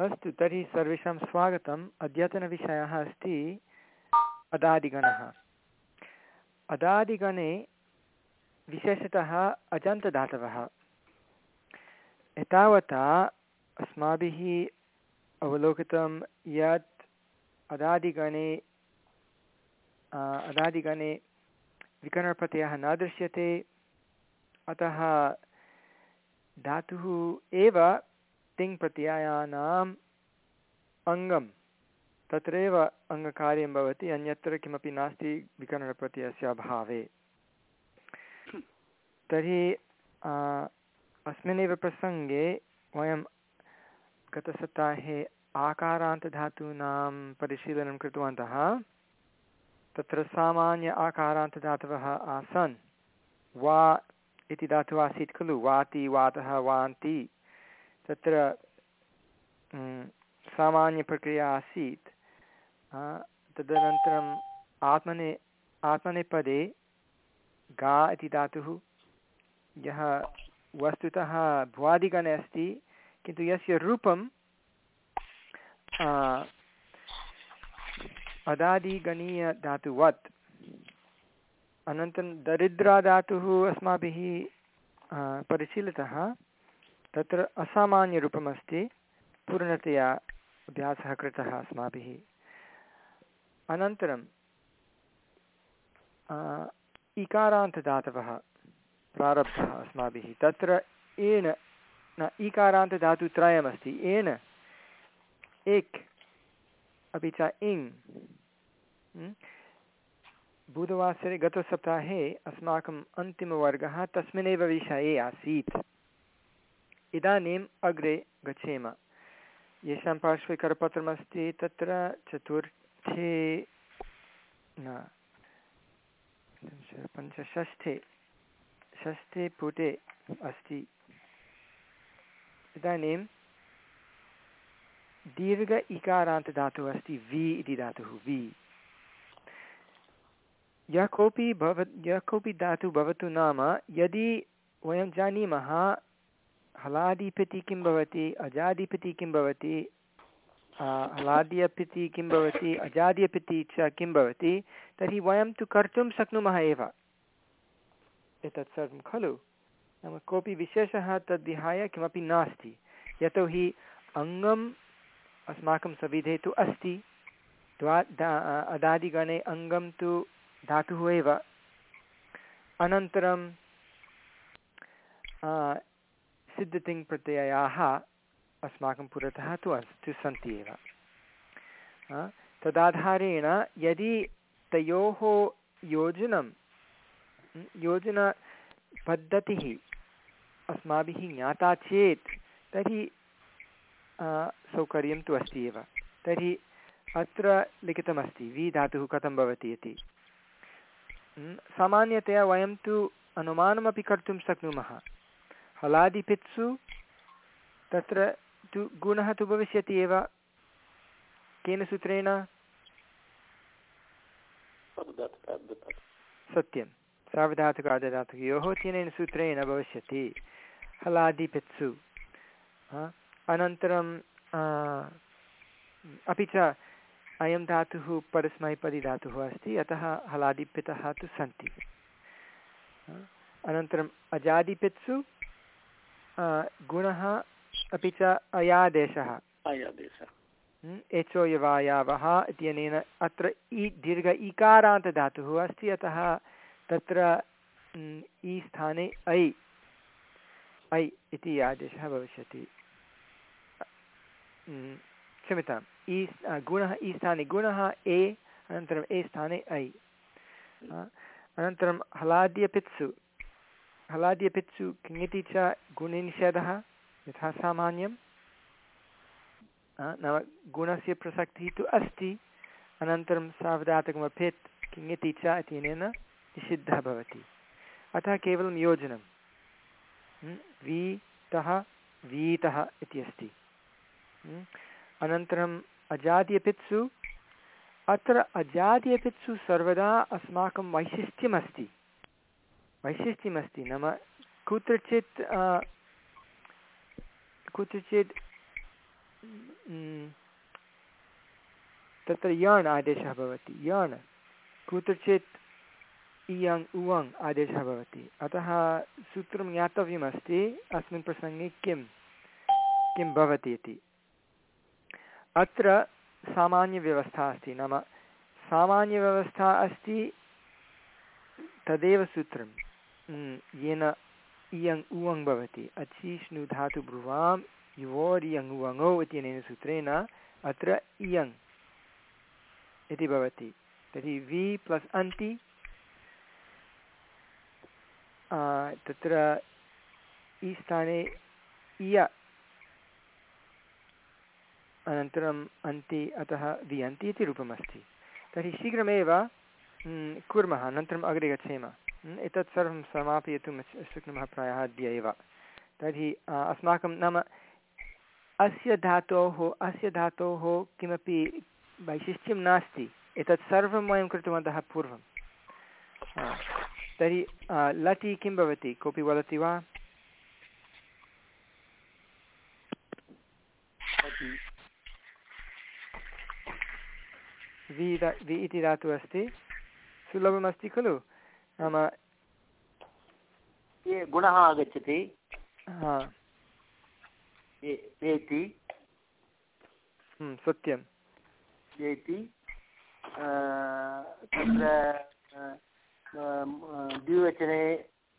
अस्तु, तर्हि सर्वेषां स्वागतम्। अद्यतनविषयः अस्ति अदादिगणः अदादिगणे विशेषतः अजन्तदातवः। एतावता अस्माभिः अवलोकितं यत् अदादिगणे अदादिगणे विकरणप्रत्ययः न दृश्यते। अतः धातुः एव तिङ्प्रत्ययानाम् अङ्गं तत्रैव अङ्गकार्यं भवति, अन्यत्र किमपि नास्ति विकरणप्रत्ययस्य अभावे। तर्हि अस्मिन्नेव प्रसङ्गे वयं गतसप्ताहे आकारान्तधातूनां परिशीलनं कृतवन्तः। तत्र सामान्य आकारान्तधातवः आसन्। वा इति धातुः आसीत् खलु, वाति, वातः, वान्ति। तत्र सामान्यप्रक्रिया आसीत्। तदनन्तरम् आत्मने, आत्मनेपदे गा इति धातुः, यः वस्तुतः भुवादिगणे अस्ति, किन्तु यस्य रूपं अदादिगणीयधातुवत् अनन्तरं दरिद्राधातुः अस्माभिः परिशीलितः। तत्र असामान्यरूपमस्ति, पूर्णतया अभ्यासः कृतः अस्माभिः। अनन्तरं इकारान्तदातवः प्रारब्धः अस्माभिः। तत्र येन न ईकारान्तधातुत्रयमस्ति येन एक्, अपि च इङ् बुधवासरे गतसप्ताहे अस्माकम् अन्तिमवर्गः तस्मिन्नेव विषये आसीत्। इदानीम् अग्रे गच्छेम। येषां पार्श्वे करपत्रमस्ति तत्र चतुर्थे न पञ्चषष्ठे षष्ठे पुटे अस्ति। इदानीं दीर्घ इकारान्तधातुः अस्ति वि इति धातुः वि यः कोऽपि भव यः कोऽपि धातुः भवतु नाम, यदि वयं जानीमः हलादिपति किं भवति? अजादिपति किं भवति? हलाद्यपिति किं भवति? अजाद्यपिति च किं भवति? तर्हि वयं तु कर्तुं शक्नुमः एव। एतत् सर्वं खलु? नाम कोऽपि विशेषः तद्विहाय किमपि नास्ति। यतोहि अङ्गम् अस्माकं सविधे तु अस्ति। द्वा, दा, अदादिगणे अङ्गं तु धातुः एव। अनन्तरं सिद्धतिङ्प्रत्ययाः अस्माकं पुरतः तु अस्ति सन्ति एव तदाधारेण यदि तयोः योजनं योजनपद्धतिः अस्माभिः ज्ञाता चेत्, तर्हि सौकर्यं तु अस्ति एव। तर्हि अत्र लिखितमस्ति, वि धातुः कथं भवति इति। सामान्यतया वयं तु अनुमानमपि कर्तुं शक्नुमः। हलादिपित्सु तत्र तु गुणः तु भविष्यति एव। केन सूत्रेण? सत्यं। सार्वधातुकार्धधातुकयोः तेन सूत्रेण भविष्यति। हलादिपित्सु अनन्तरं अपि च अयं धातुः परस्मैपदिधातुः अस्ति, अतः हलादिपितः तु सन्ति। अनन्तरम् अजादिपित्सु गुणः अपि च अयादेशः। एचो यवायावः इत्यनेन अत्र इ दीर्घ इकारान्तधातुः अस्ति अतः तत्र इ स्थाने ऐ ऐ इति आदेशः भविष्यति। क्षम्यताम् इ गुणः इ स्थाने गुणः ए अनन्तरम् ए स्थाने ऐ। अनन्तरं हलाद्यपित्सु। हलाद्यपित्सु किङिति च गुणनिषेधः यथा सामान्यं नाम गुणस्य प्रसक्तिः तु अस्ति, अनन्तरं सावधातकमपेत् किङिति च इत्यनेन निषिद्धः भवति। अतः केवलं योजनं। वीतः वीतः इति अस्ति। अनन्तरम् अजाद्यपित्सु। अत्र अजाद्यपित्सु सर्वदा अस्माकं वैशिष्ट्यमस्ति। वैशिष्ट्यमस्ति। नाम कुत्रचित् कुत्रचित् तत्र यण् आदेशः भवति। यण्, कुत्रचित् इयङ्, उवङ् आदेशः भवति। अतः सूत्रं ज्ञातव्यमस्ति। अस्मिन् प्रसङ्गे किं किं भवति इति। अत्र सामान्यव्यवस्था अस्ति। नाम सामान्यव्यवस्था अस्ति तदेव सूत्रं येन इयङ् उवङ् भवति। अचिष्णु धातु ब्रुवां युवोरियङ् उवङौ इत्यनेन सूत्रेण अत्र इयङ् इति भवति। तर्हि वि प्लस् अन्ति। तत्र इ स्थाने इय। अनन्तरम् अन्ति, अतः वियन्ति इति रूपमस्ति। तर्हि शीघ्रमेव कुर्मः, अनन्तरम् अग्रे गच्छेम। एतत् सर्वं समापयितुं शक्नुमः प्रायः अद्य एव। तर्हि अस्माकं नाम अस्य धातोः अस्य धातोः किमपि वैशिष्ट्यं नास्ति। एतत् सर्वं वयं कृतवन्तः पूर्वं। तर्हि लटि किं भवति? कोऽपि वदति वा? वि वि इति धातुः अस्ति। सुलभमस्ति खलु? नाम गुणः आगच्छति। सत्यं इति तत्र द्विवचने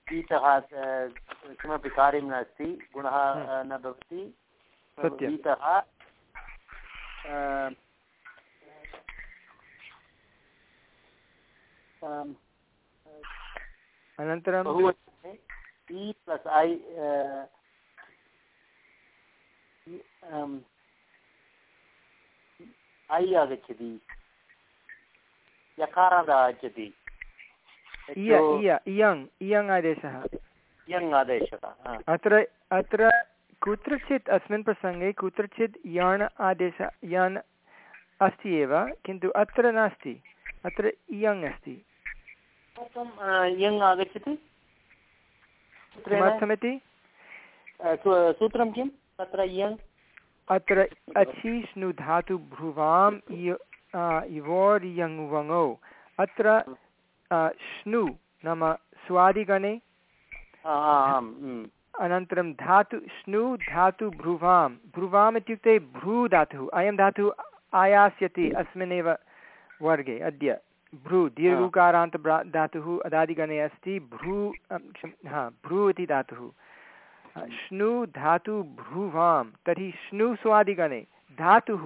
गीतः किमपि कार्यं नास्ति गुणः न भवति। गीतः अनन्तरं इ प्लस् ऐ ऐ आगच्छति। यकारान्तः आगच्छति। इयङ् इयङ् आदेशः। इयङ् आदेशः अत्र अत्र कुत्रचित् अस्मिन् प्रसङ्गे कुत्रचित् यण् आदेश यण् अस्ति एव किन्तु अत्र नास्ति। अत्र इयङ् अस्ति। इयङ् आगच्छति। किमर्थमिति? सूत्रं किं तत्र इयङ् अत्र अचिष्णु धातु भ्रुवाम् इवोर्यङ्वङौ अत्र श्नु नाम स्वादिगणे। अनन्तरं धातु श्नु धातु भ्रुवां भ्रुवाम् इत्युक्ते भ्रू धातुः अयं धातुः आयास्यति अस्मिन्नेव वर्गे अद्य। भ्रू दीर्घकारान्त धातुः अदादिगणे अस्ति भ्रू हा भ्रू इति धातुः। श्नु धातु भ्रुवां तर्हि श्नु स्वादिगणे धातुः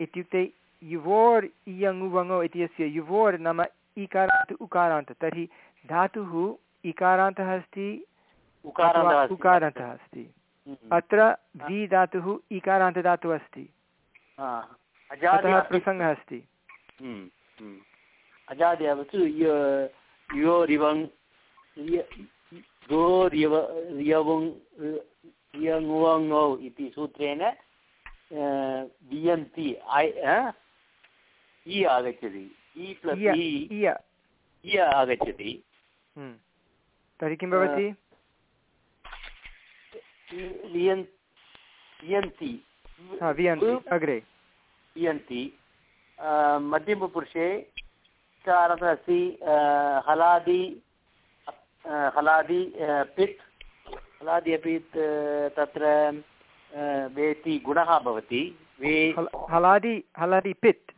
इत्युक्ते युवोर् इयङुवङो इत्यस्य युवोर् नाम इकारान्त उकारान्त तर्हि धातुः इकारान्तः अस्ति उकारान्तः अस्ति। हम्म। अत्र वि धातुः इकारान्तदातुः अस्ति। अतः प्रसङ्गः अस्ति। हम्म, हम्म। अजाद्यावतु योरिवङ् गोर्यवङ् इति सूत्रेण वियन्ति इ आगच्छति। इ प्लस् इ आगच्छति। हम्म। तर्हि किं भवति? वियन्ति अग्रे। वियन्ति मध्यमपुरुषे कारणः अस्ति हलादि हलादि पित् हलादि अपि तत्र वेति गुणः भवति वे हलादि हलादि पित्।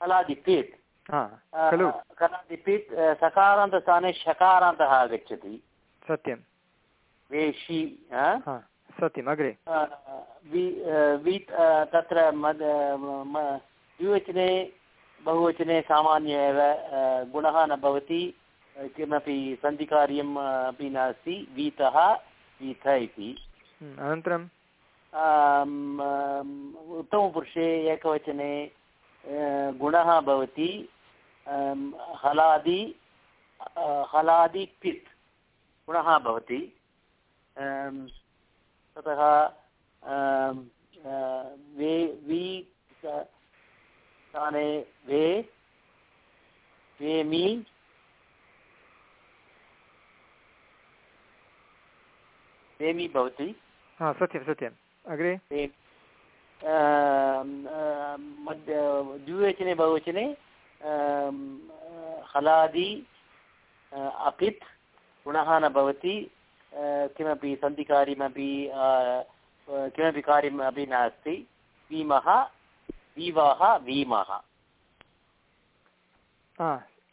हलादि पित्। हलादि पित् सकारान्तस्थाने शकारान्तः आगच्छति। सत्यं वेषि सत्यम् अग्रे। तत्र द्विवचने बहुवचने सामान्य एव गुणः न भवति किमपि सन्धिकार्यम् अपि नास्ति वीतः वीथ इति। हम्म, अनन्तरं? उत्तमपुरुषे एकवचने गुणः भवति हलादि हलादि पित् गुणः भवति। ततः वे वि स्थाने वे वेमि वेमि भवति। हा सत्यं सत्यम्। अग्रे? मध्य द्विवचने बहुवचने हलादि अपित् गुणः न भवति किमपि सन्धिकार्यमपि किमपि कार्यम् अपि नास्ति। भीमः भीवाः भीमः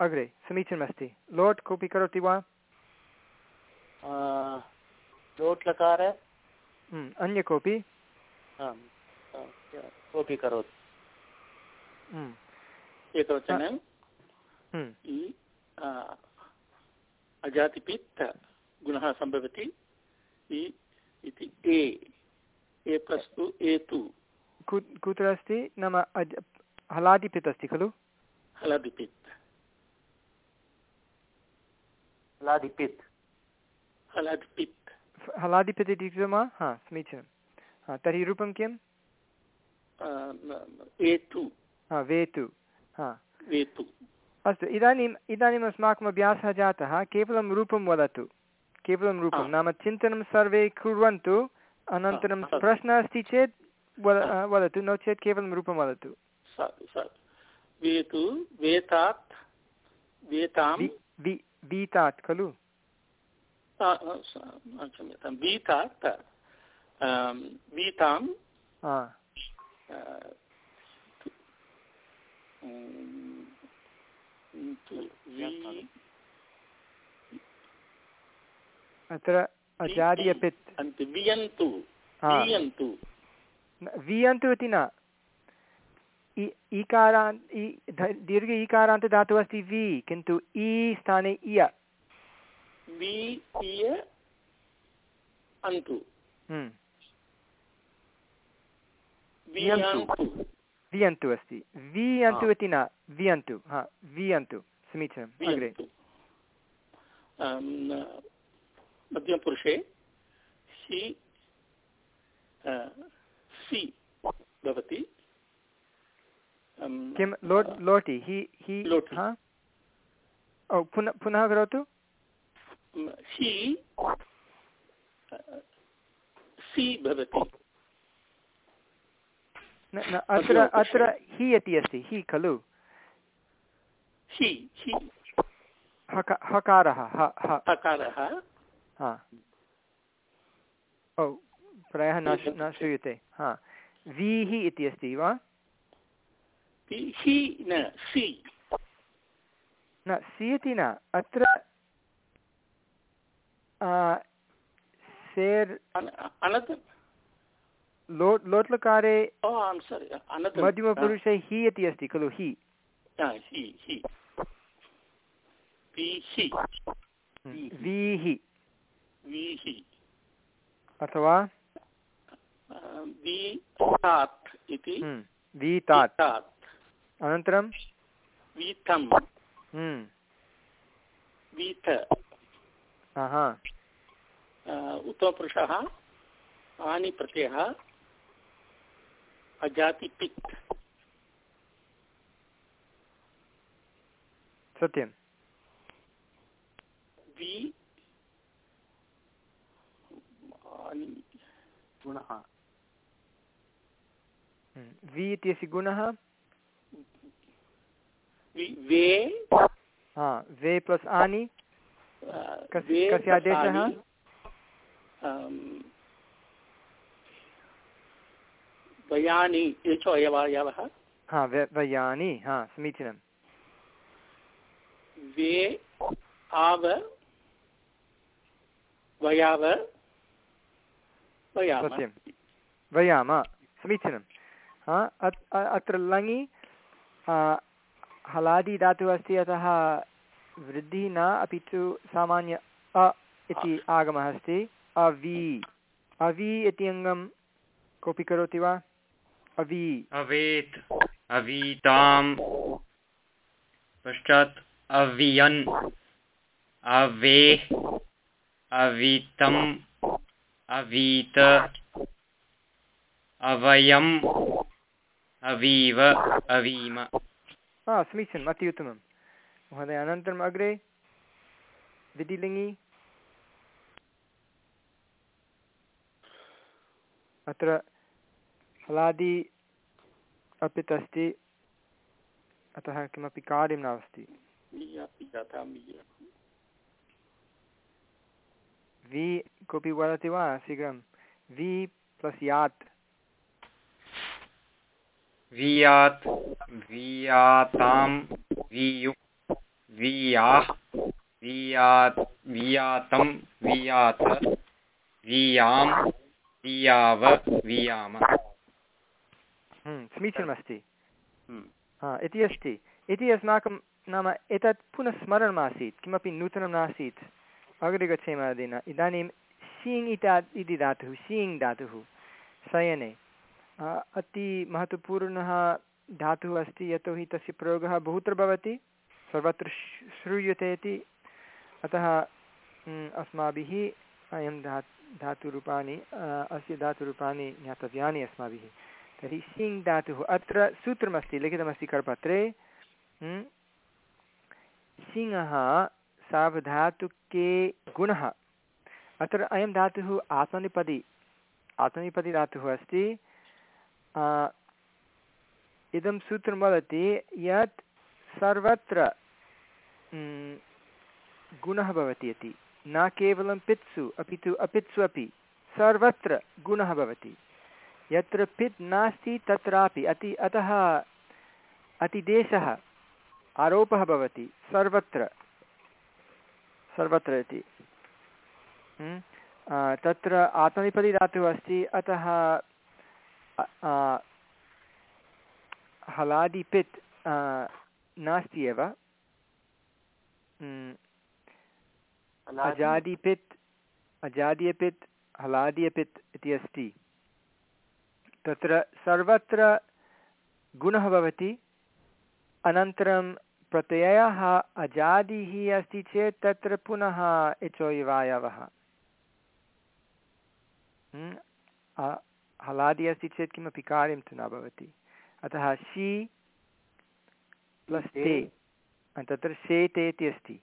अग्रे समीचीनमस्ति। लोट् कोऽपि करोति वा? अ, लोट्लकार हम्म, अन्य कोऽपि? कोऽपि करोति। हम्म, एकवचनं। हम्म, अजातिपित् गुणः सम्भवति। इति A. A plus two A two कु- कुत्र अस्ति नाम अज हलादिपित् अस्ति खलु? हलादिपित्। लादिपित् हलादिपित्। फ- हलादिपित् इति वा हा समीचीनं। हा तर्हि रूपं ए टु हा वेतु। हा। ए अस्तु इदानीम् इदानीम् अस्माकम् अभ्यासः जातः केवलं रूपं वदतु। केवलं रूपं नाम चिन्तनं सर्वे कुर्वन्तु अनन्तरं। प्रश्नः अस्ति चेत् वदतु नो चेत् केवलं रूपं वदतु। वेतु वेतात् वेतां वीतात् खलु? क्षम्यतां वीतात् वीतां अत्र अजादि अपित् वियन्तु। वियन्तु इति न। ईकारान् इ दीर्घ ईकारान्तदातुः अस्ति वि किन्तु इ स्थाने इय हम्म, वियन्तु। अस्ति। वियन्तु इति न। वियन्तु। हा वियन्तु। समीचीनम्। अग्रे। मध्यमपुरुषे सि सि भवति। किं? लोट् लोटि। हि हि पुनः पुनः करोतु। सि सि भवति। अत्र अत्र हि इति अस्ति। हि खलु। हकारः हकारः। ओ प्रायः न न श्रूयते। हा। वीः इति अस्ति वा? न सि। इति न। अत्र सेर् लोट् लोट्लकारे मध्यमपुरुषे हि इति अस्ति खलु हि। वि हि वीः अथवा इति हम्म, अनन्तरं? वीतं हम्म, वीत। उत्तमपुरुषः आनिप्रत्ययः अजातिपित्। सत्यं वि गुणः। वि इत्यस्य गुणः? वे हा वे प्लस् आनि? कस्य आदेशः? वयानि हा वयानि हा समीचीनं वे आव वयाव वयाम। समीचीनं अत्र लङि हलादि धातुः अस्ति अतः वृद्धिः न अपि तु सामान्य अ इति आगमः अस्ति। अवि। अवि इति अङ्गं कोऽपि करोति वा? अवि। अवेत्। अवीताम्। पश्चात् अवियन्। अवे। अवीतम्। अवीत। अवयम्। अवीव, अवीम। हा समीचीनम् अति उत्तमं महोदय अनन्तरम् अग्रे विधिलिङि अत्र हलादि अपित् अस्ति अतः किमपि कार्यं नास्ति। वि कोऽपि वदति वा शीघ्रं? वि प्लस् यात्। वियात् वियातां वियुक् वियाः वियात् वियातं वियात वियाँ वियाव वियाम हम्म, समीचीनमस्ति हम्म। इति अस्ति इति अस्माकं नाम एतत् पुनः स्मरणमासीत् किमपि नूतनं नासीत् अग्रे गच्छेम अधुना इदानीं शीङ् इता इति धातुः शीङ् धातुः शयने अति महत्त्वपूर्णः धातुः अस्ति यतोहि तस्य प्रयोगः बहुत्र भवति, सर्वत्र श्रूयते इति। अतः अस्माभिः अयं धा, धातुरूपाणि अस्य धातुरूपाणि ज्ञातव्यानि अस्माभिः। तर्हि सिङ् धातुः अत्र सूत्रमस्ति, लिखितमस्ति करपत्रे। सिंहः सावधातुके गुणः। अत्र अयं धातुः आत्मनिपदि आत्मनिपदि धातुः अस्ति। इदं सूत्रं वदति, यत् सर्वत्र गुणः भवति इति। न केवलं पित्सु, अपि तु अपित्सु अपि, सर्वत्र गुणः भवति। यत्र पित् नास्ति, तत्रापि अति, अतः अतिदेशः, आरोपः भवति, सर्वत्र। सर्वत्र इति? तत्र आत्मनिपदि अस्ति, अतः हलादिपित् नास्ति एव। अजादिपित् अजादियपित् हलादियपित् इति अस्ति। तत्र सर्वत्र गुणः भवति। अनन्तरं प्रत्ययः अजादिः अस्ति चेत् तत्र पुनः इचोयिवायवः हलादि अस्ति चेत् किमपि कार्यं तु न भवति अतः शि प्लस् ते तत्र शेते इति अस्ति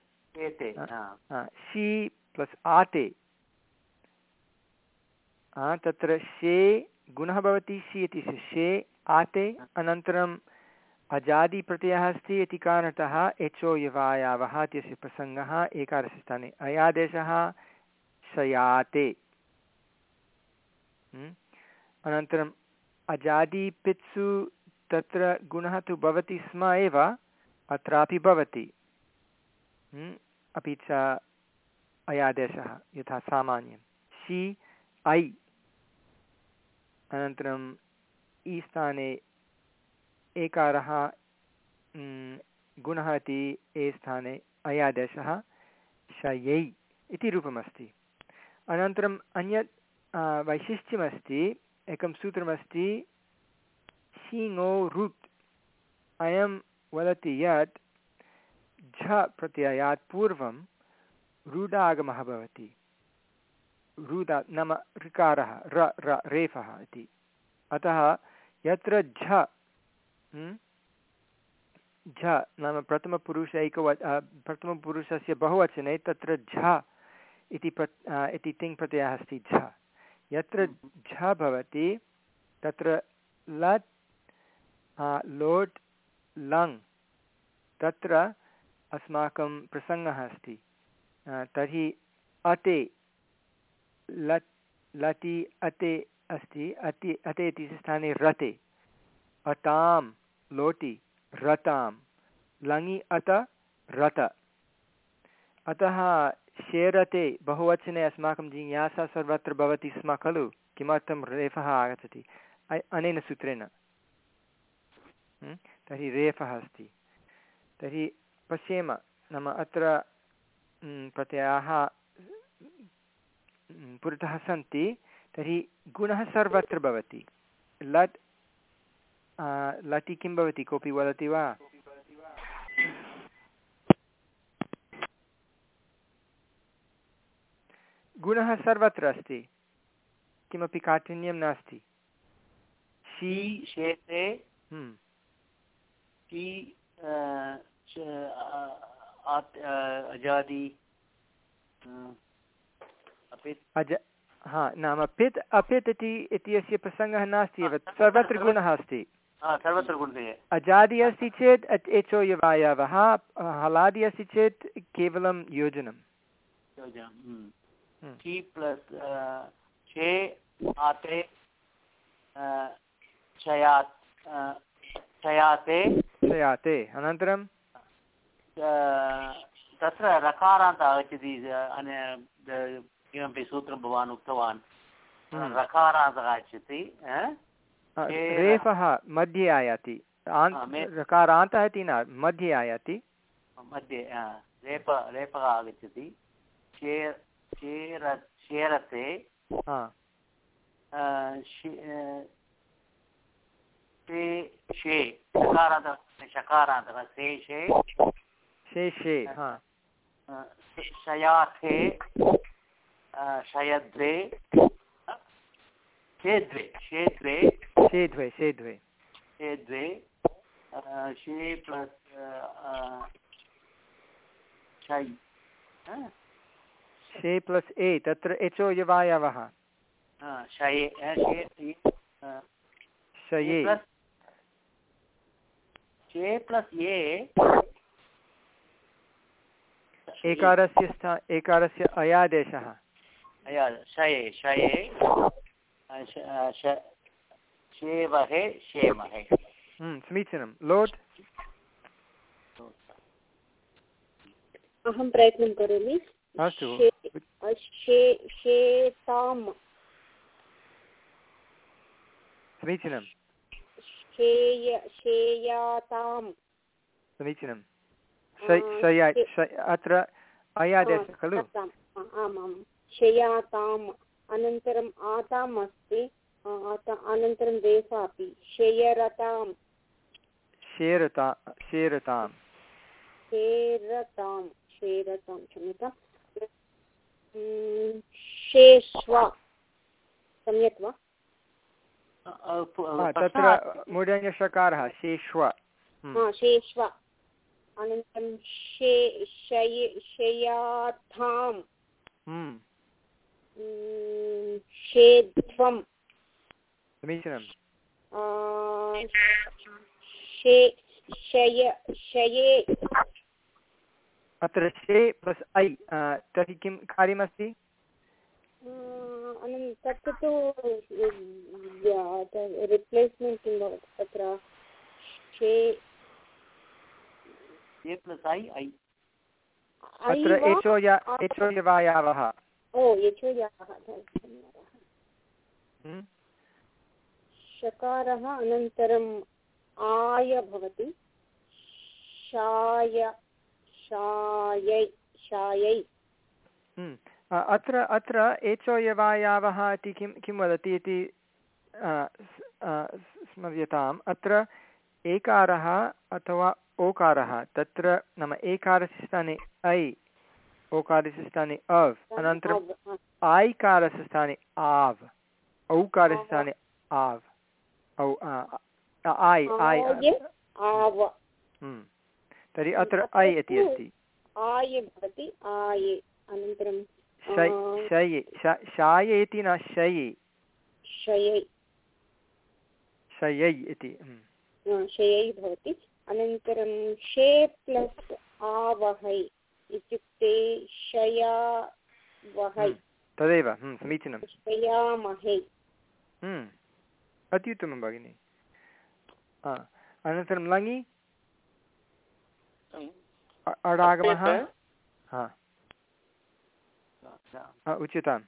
शि प्लस् आते तत्र शे गुणः भवति सि इति शे आते अनन्तरम् अजादिप्रत्ययः अस्ति इति कारणतः एचो यवायावः इत्यस्य प्रसङ्गः एकादशस्थाने अयादेशः शयाते? अनन्तरम् अजादिपित्सु तत्र गुणः तु भवति स्म एव, अत्रापि भवति। हम्म? अपि च अयादेशः यथा सामान्यं शि, ऐ। अनन्तरम् ई स्थाने एकारः गुणः इति ए स्थाने अयादेशः शयै इति रूपमस्ति। अनन्तरम् अन्यत् वैशिष्ट्यमस्ति एकं सूत्रमस्ति शीङो रुट् अयं वदति यत्, झ प्रत्ययात् पूर्वं रुडागमः भवति। रुदा, नाम ऋकारः, र र, रेफः इति। अतः यत्र झ झ नाम प्रथमपुरुषैकव प्रथमपुरुषस्य बहुवचने तत्र झ इति प्र इति तिङ् प्रत्ययः अस्ति झ। यत्र झ भवति तत्र लट् लोट् लङ् तत्र अस्माकं प्रसङ्गः अस्ति। तर्हि अते लट् लटि अते अस्ति अति अते इति स्थाने रते। अतां लोटि रतां। लङि अत रत। अतः शेरते बहुवचने अस्माकं जिज्ञासा सर्वत्र भवति स्म, खलु? किमर्थं रेफः आगच्छति? अनेन सूत्रेण। तर्हि रेफः अस्ति। तर्हि पश्येम, नाम अत्र प्रत्ययाः पुरतः सन्ति। तर्हि गुणः सर्वत्र भवति। लट् लटि किं भवति? कोऽपि वदति वा? गुणः सर्वत्र अस्ति। किमपि काठिन्यं नास्ति। शी शेते हम्म। अजादि अज हा नाम पित् अपित् इति इत्यस्य प्रसङ्गः नास्ति एव। सर्वत्र गुणः अस्ति। सर्वत्र अजादि अस्ति चेत् एचो यवायवः हलादि अस्ति चेत् केवलं योजनं। टी प्लस् चे आते चयात् चयाते शयाते अनन्तरं? तत्र रकारान्तः आगच्छति किमपि सूत्रं भवान् उक्तवान्। हम्म। रकारान्तः आगच्छति रेफः मध्ये आयाति। रकारान्तः इति न मध्ये आयाति। मध्ये रेप रेपः आगच्छति। चेर् चेर चेरते हा। अ, अ, शेषे हा। शयाथे शयद्वे शेद्वे शेद्वे। शेध्वे शेध्वे शेद्वे शे प्लस् शै शे प्लस् ए तत्र एचो यवायवः। शये अ, एकारस्य स्था एकारस्य अयादेशः। अया शये शये श- श- शेवहे शेमहे। हम्म, समीचीनं। लोट् अहं प्रयत्नं करोमि। अस्तु। शे- शे- शेताम्। समीचीनं शेयाताम्। समीचीनं अत्र अयादेशः खलु? आमां शयाताम् अनन्तरम् आताम् अस्ति। आता- अनन्तरं रेफा अपि शेयरताम्। शेरता शेरताम्। शेरताम्। शेरतां क्षम्यताम्। शेष्वा सम्यक् वा? तत्र। मूढञशकारः शेष्व। हम्म, हा शेष्वा। अनन्तरं शे शय शयाथाम् हम्म, उम्, शेध्वम्। समीचीनं शे शय शये अत्र शे प्लस् ऐ तर्हि किं कार्यमस्ति? अनन्तरं तु रिप्लेस्मेण्ट् किं भवति तत्र? शे ए प्लस् ऐ ऐ। अत्र एचो या एचो यवायावः ओ यचोयाः धन्यवादः। हम्म, शकारः अनन्तरम् आय भवति। शाय शायै। शायै हम्म, अत्र अत्र एचो यवायावः इति किं किं वदति इति स्मर्यताम्। अत्र एकारः अथवा ओकारः तत्र नाम एकारस्य स्थाने ऐ ओकारस्य स्थाने अव् अनन्तरम् ऐकारस्य स्थाने आव् औकारस्य स्थाने आव् औ ऐ ऐ आव। तर्हि अत्र ऐ इति अस्ति। आय भवति आए अनन्तरं शये श- शाये इति न शये शयै। शयै इति हम्म। शयै भवति। अनन्तरं शे प्लस् आवहै इत्युक्ते शयावहै हम्म, तदेव हम्म, समीचीनं शयामहे। अत्युत्तमं भगिनि। अनन्तरं लङि। अडागमः उच्यताम्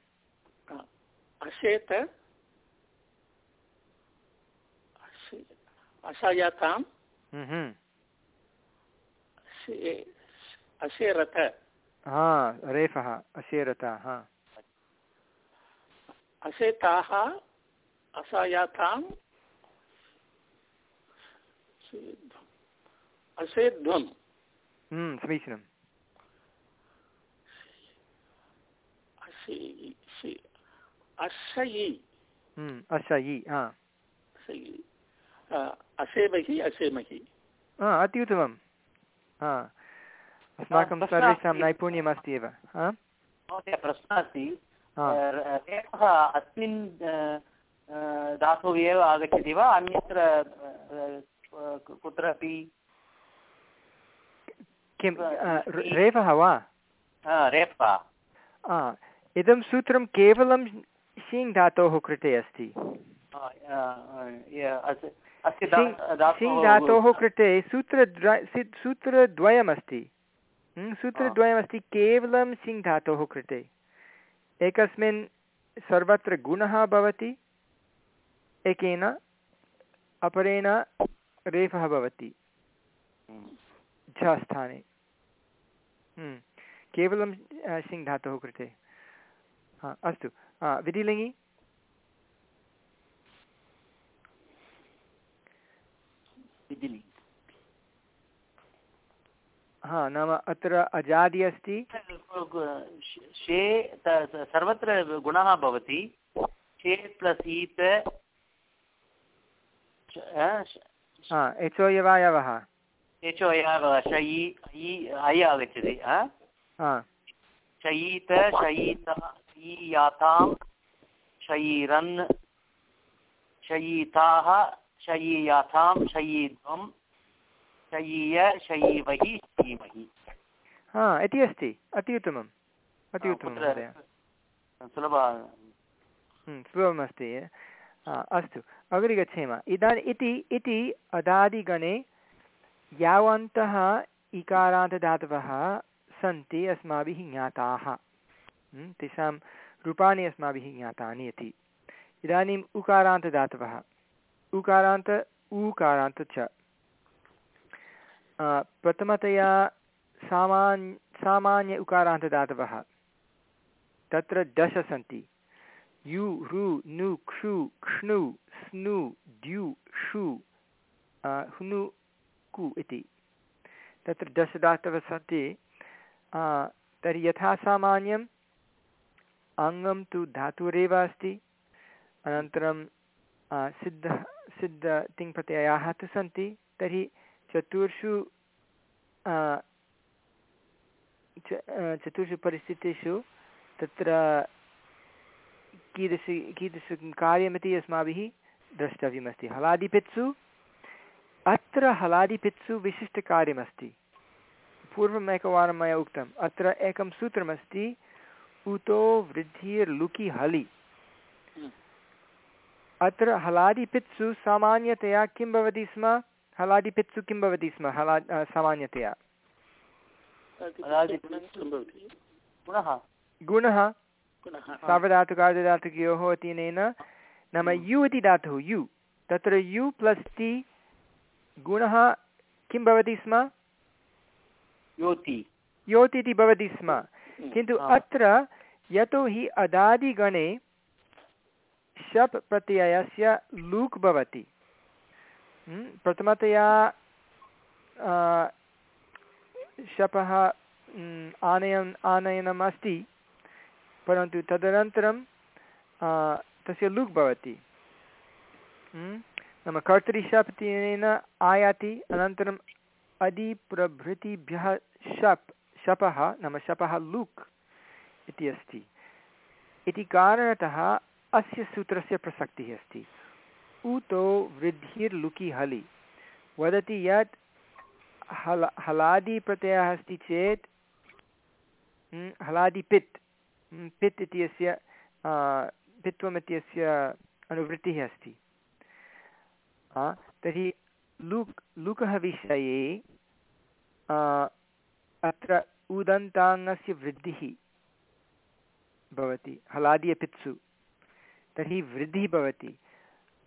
अशेत अशयताम् हम्म। हा रेफः अशेरता हा। अशेताः असायाताम् असेध्वम् हम्म, समीचीनम् असि सि- अशयि हम्म, अशयि हा असयि अ, असेमहि असेमहि हा अत्युत्तमं हा अस्माकं प्रश्नः सर्वेषां अस्ति। नैपुण्यमस्ति एव हा प्रश्नः अस्ति हा रेफः अस्मिन् धातुः एव आगच्छति वा अन्यत्र कुत्रापि किं रेफः वा? रेफा। इदं सूत्रं केवलं शिङ् धातोः कृते अस्ति। सिङ् धातोः कृते सूत्रद्र सि- सूत्रद्वयमस्ति। सूत्रद्वयमस्ति केवलं सिङ् धातोः कृते। एकस्मिन् सर्वत्र गुणः भवति एकेन अपरेण रेफः भवति। झ स्थाने। ह्म्, केवलं अ, सिङ् धातोः कृते। हा अस्तु। विधिलिङ्गि? हा नाम अत्र अजादि अस्ति। शे सर्वत्र गुणः भवति। शे प्लस् ईत् श- एचो याव शयि इ ऐ आगच्छति? शयीत शयीत शयीयातां शयीरन् शयीताः शयीयातां शयीध्वं शयीय शयीवहि शयीमहि हा इति अस्ति अति उत्तमम् अति उत्तमं सुलभमस्ति अस्तु अग्रे गच्छेम इदानीम् इति इति अदादिगणे यावन्तः इकारान्तदातवः सन्ति अस्माभिः ज्ञाताः। तेषां रूपाणि अस्माभिः ज्ञातानि इति। इदानीम् उकारान्तदातवः। उकारान्त, ऊकारान्त च। प्रथमतया सामान्, सामान्य उकारान्तदातवः। तत्र दश सन्ति। यु ऋ नु, क्षु, क्ष्णु, स्नु, द्यु, षु। हुनु कु इति। तत्र दशदातवः सन्ति आ, तर्हि यथा सामान्यम् अङ्गं तु धातुरेव अस्ति अनन्तरं सिद्धः सिद्ध तिङ्प्रत्ययाः तु सन्ति तर्हि चतुर्षु चतुर्षु परिस्थितिषु तत्र कीदृशी कीदृशं कार्यमिति अस्माभिः द्रष्टव्यमस्ति। हलादिपित्सु अत्र हलादिपित्सु विशिष्टकार्यमस्ति। पूर्वम् एकवारं मया उक्तम् अत्र एकं सूत्रमस्ति उतो वृद्धिर्लुकि हलि अत्र हलादिपित्सु सामान्यतया किं भवति स्म? हलादिपित्सु किं भवति स्म? हला सामान्यतया। गुणः। सार्वधातुकार्धधातुकयोः अतीनेन। नाम यु इति धातुः यु। तत्र यु प्लस् ति गुणः किं भवति स्म? योति योत् इति भवति स्म। किन्तु हा। अत्र यतोहि अदादिगणे शप् प्रत्ययस्य लूक् भवति। हम्म, प्रथमतया शपः हम्म, आनयन् आनयनम् अस्ति परन्तु तदनन्तरं तस्य लुक् भवति। हम्म, नाम कर्तरिशप् इत्यनेन आयाति अनन्तरम् अदिप्रभृतिभ्यः शप् शपः नाम शपः लुक् इति अस्ति। इति कारणतः अस्य सूत्रस्य प्रसक्तिः अस्ति। उतो वृद्धिर्लुकि हलि वदति यत् हल हलादिप्रत्ययः अस्ति चेत् हम्म, हलादिपित् हम्म, पित् इत्यस्य पित्वम् इत्यस्य अनुवृत्तिः अस्ति। तर्हि लुक् लुकः विषये अत्र उदन्ताङ्गस्य वृद्धिः भवति हलादियपित्सु। तर्हि वृद्धिः भवति।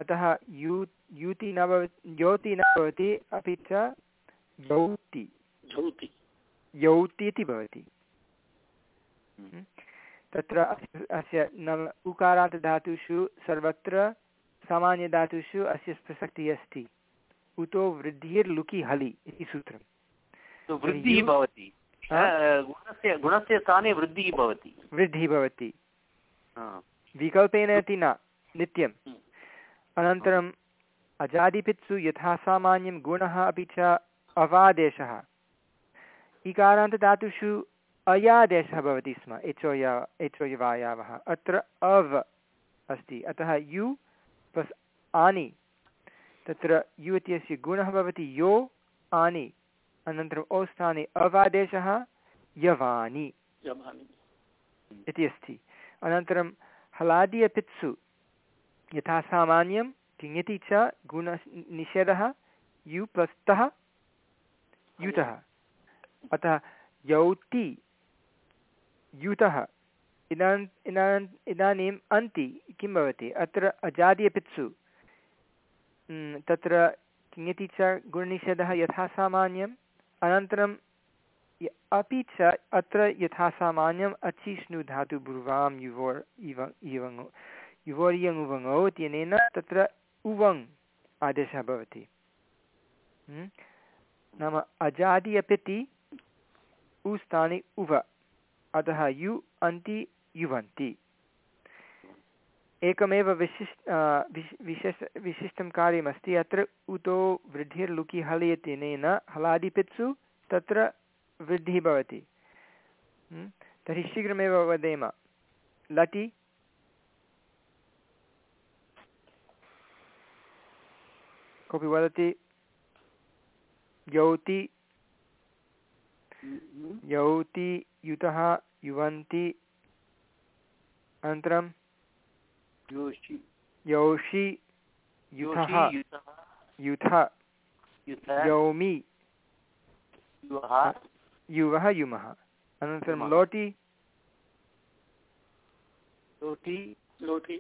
अतः यू यूति न भवति योति न भवति अपि च यौति। यौति। इति भवति। हम्म। तत्र अस्य- अस्य नाम उकारात् धातुषु सर्वत्र सामान्यधातुषु अस्य प्रसक्तिः अस्ति। उतो वृद्धिर्लुकि हलि इति सूत्रम्। तो वृद्धिः भवति। गुणस्य गुणस्य स्थाने वृद्धिः भवति। वृद्धिः भवति। विकल्पेन इति न नित्यम्। अनन्तरम् अजादिपित्सु यथा सामान्यं गुणः अपि च अवादेशः। इकारान्तधातुषु अयादेशः भवति स्म एचोय एचोयवायावः। अत्र अव् अस्ति। अतः यु प्लस् आनि। तत्र यु इत्यस्य गुणः भवति यो आनि अनन्तरम् ओ स्थाने अवादेशः यवानि। इति अस्ति। अनन्तरं हलादि अपित्सु यथा सामान्यं किङति च गुणनिषेधः यु प्लस्तः युतः। अतः यौति युतः। इदान् इदान् इदानीम् अन्ति, किं भवति अत्र अजादि अपित्सु तत्र किङति च गुणनिषेधः यथा सामान्यम् अनन्तरं अपि च अत्र यथा सामान्यम् अचिष्णु धातु ब्रुवां युवोर्, इव इवङो युवोर्यङ् उवङौ इत्यनेन तत्र उवङ् आदेशः भवति? नाम अजादि अपिति उस्थाने उव, अतः यु अन्ति युवन्ति। एकमेव विशिष्ट विश् विशेष विशिष्टं कार्यमस्ति अत्र उतो वृद्धिर्लुकि हलि इत्यनेन हलादिपित्सु तत्र वृद्धिः भवति। हम्म? तर्हि शीघ्रमेव वदेम। लटि कोऽपि वदति? यौति? यौति युतः युवन्ति अनन्तरं योषि। युथः। युथ। यौमि। युवः। युमः। अनन्तरं लोटि। लोटि लोटि।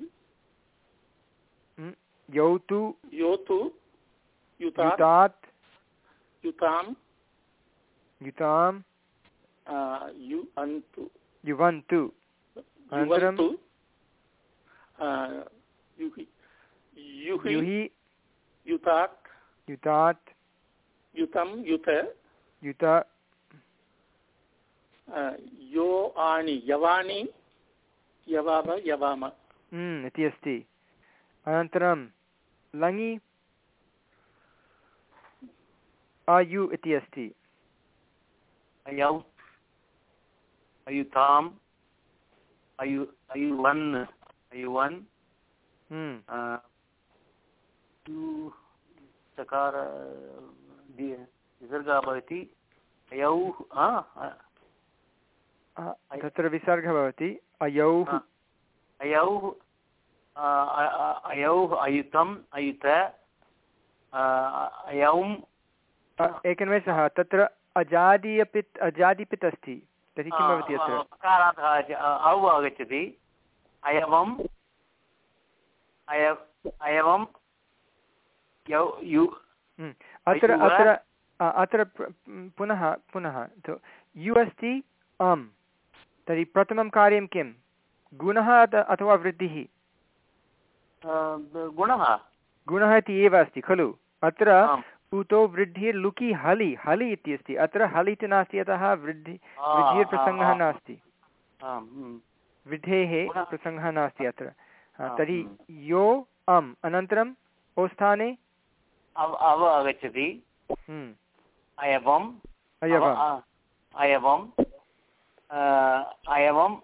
यौतु। योतु युतात्। युतां युतां युवन्तु। अनन्तरं युहि युतात् युतात् युतं युत युत यो यवानि यवाव यवाम। हम्म, इति अस्ति। अनन्तरं लङि अयु इति अस्ति। अयौ अयुताम् अयु अयुवन् अयुवन् चकार विसर्गः भवति अयौ तत्र विसर्गः भवति अयौः। अयौ अयौ अयुतम् अयुत अयौम् एकनिमेषः तत्र अजादि अपि अजादिपित् अस्ति। तर्हि किं भवति अत्र? औ आगच्छति। अयवम् अय अयवं यु हम्म, अत्र? अत्र अत्र पुनः पुनः तु यु अस्ति अम्। तर्हि प्रथमं कार्यं किं गुणः अथवा वृद्धिः? गुणः? गुणः इति एव अस्ति खलु? अत्र उतो वृद्धिर्लुकि हलि हलि इति अस्ति। अत्र हलि इति नास्ति अतः वृद्धि वृद्धिर्प्रसङ्गः नास्ति। हम्म। वृद्धेः प्रसङ्गः नास्ति अत्र। तर्हि हम्म। यो अम् अनन्तरम् ओ स्थाने अव आगच्छति। अयवम् अयवम् अयवम्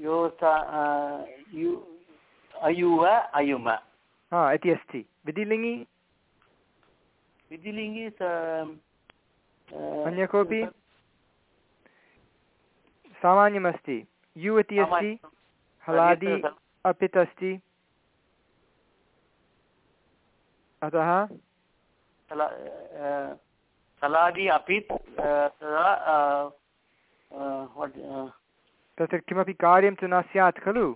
यो अयुव अयुम। हा इति अस्ति। विधिलिङि विधिलिङ्गि अन्य कोऽपि? सामान्यमस्ति। यु इति अस्ति हलादि अपित् अस्ति अतः सलादि अपि तत्र किमपि कार्यं तु न स्यात् खलु?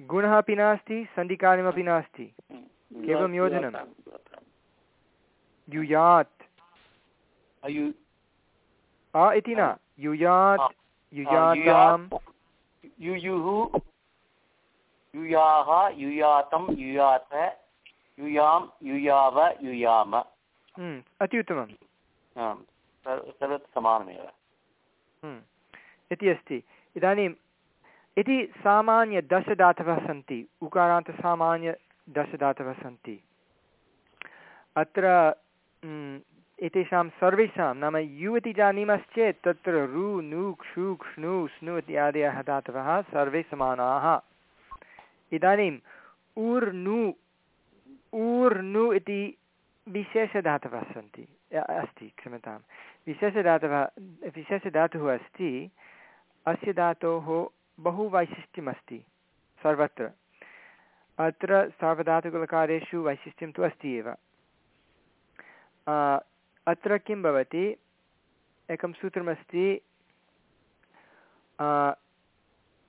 गुणः अपि नास्ति सन्धिकार्यमपि नास्ति। केवलं योजनं। युयात् अ इति न युयात् आ, युयाताम् युयुः युयाः युयातं युयात युयां युयाव युयाम अति उत्तमम् आम् सर्वत्र समानमेव इति अस्ति इदानीम् इति सामान्यदशधातवः सन्ति उकारान्तसामान्यदशधातवः सन्ति अत्र एतेषां सर्वेषां नाम यु इति जानीमश्चेत् तत्र रु, नु, क्षु, क्ष्णु, स्नु इत्यादयः धातवः सर्वे समानाः। इदानीम् उर् नु ऊर्नु इति विशेषधातवः सन्ति अस्ति क्षम्यतां विशेषधातवः, विशेषधातुः अस्ति, अस्य धातोः बहु वैशिष्ट्यमस्ति, सर्वत्र। अत्र सार्वधातुकलकारेषु वैशिष्ट्यं तु अस्ति एव। अत्र किं भवति? एकं सूत्रमस्ति